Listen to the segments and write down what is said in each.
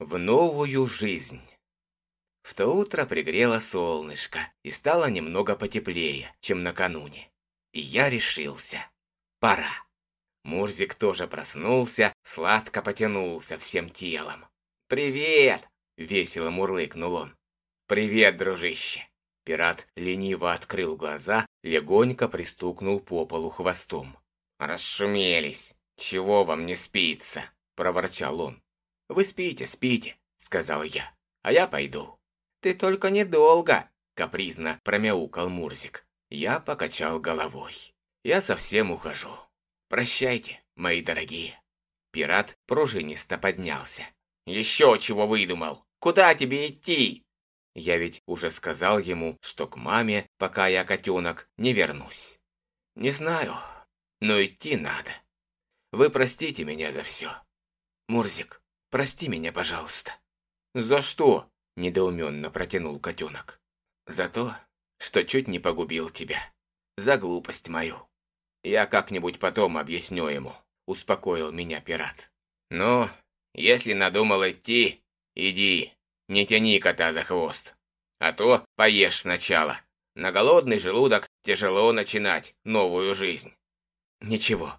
в новую жизнь. В то утро пригрело солнышко и стало немного потеплее, чем накануне. И я решился. Пора. Мурзик тоже проснулся, сладко потянулся всем телом. «Привет!» — весело мурлыкнул он. «Привет, дружище!» Пират лениво открыл глаза, легонько пристукнул по полу хвостом. «Расшумелись! Чего вам не спится?» — проворчал он. «Вы спите, спите», — сказал я, — «а я пойду». «Ты только недолго», — капризно промяукал Мурзик. Я покачал головой. «Я совсем ухожу. Прощайте, мои дорогие». Пират пружинисто поднялся. «Еще чего выдумал? Куда тебе идти?» Я ведь уже сказал ему, что к маме, пока я котенок, не вернусь. Не знаю, но идти надо. Вы простите меня за все. Мурзик, Прости меня, пожалуйста». «За что?» – недоуменно протянул котенок. «За то, что чуть не погубил тебя. За глупость мою. Я как-нибудь потом объясню ему», – успокоил меня пират. «Ну, если надумал идти, иди, не тяни кота за хвост. А то поешь сначала. На голодный желудок тяжело начинать новую жизнь». «Ничего,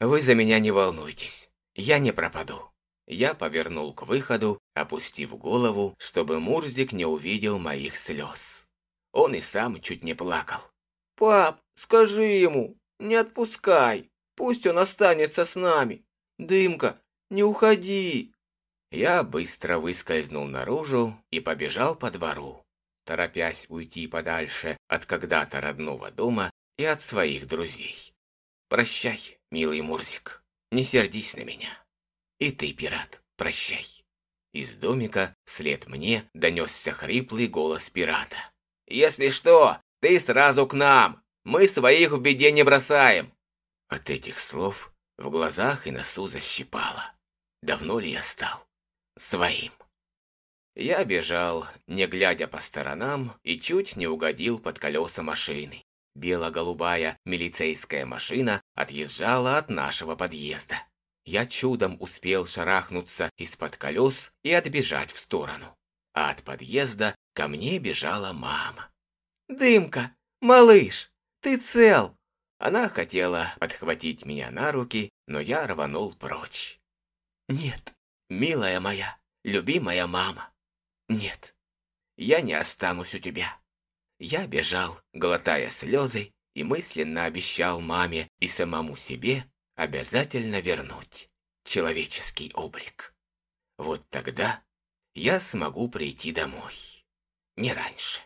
вы за меня не волнуйтесь, я не пропаду». Я повернул к выходу, опустив голову, чтобы Мурзик не увидел моих слез. Он и сам чуть не плакал. «Пап, скажи ему, не отпускай, пусть он останется с нами. Дымка, не уходи!» Я быстро выскользнул наружу и побежал по двору, торопясь уйти подальше от когда-то родного дома и от своих друзей. «Прощай, милый Мурзик, не сердись на меня». И ты, пират, прощай. Из домика вслед мне донесся хриплый голос пирата. «Если что, ты сразу к нам! Мы своих в беде не бросаем!» От этих слов в глазах и носу защипало. Давно ли я стал своим? Я бежал, не глядя по сторонам, и чуть не угодил под колеса машины. Бело-голубая милицейская машина отъезжала от нашего подъезда я чудом успел шарахнуться из-под колес и отбежать в сторону. А от подъезда ко мне бежала мама. «Дымка, малыш, ты цел!» Она хотела подхватить меня на руки, но я рванул прочь. «Нет, милая моя, любимая мама, нет, я не останусь у тебя». Я бежал, глотая слезы, и мысленно обещал маме и самому себе, обязательно вернуть человеческий облик. Вот тогда я смогу прийти домой. Не раньше.